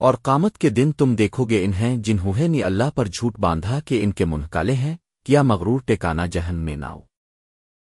اور قامت کے دن تم دیکھو گے انہیں جنہوں نے اللہ پر جھوٹ باندھا کہ ان کے منہ کالے ہیں، کیا مغرور ٹیکانا جہن میں نہ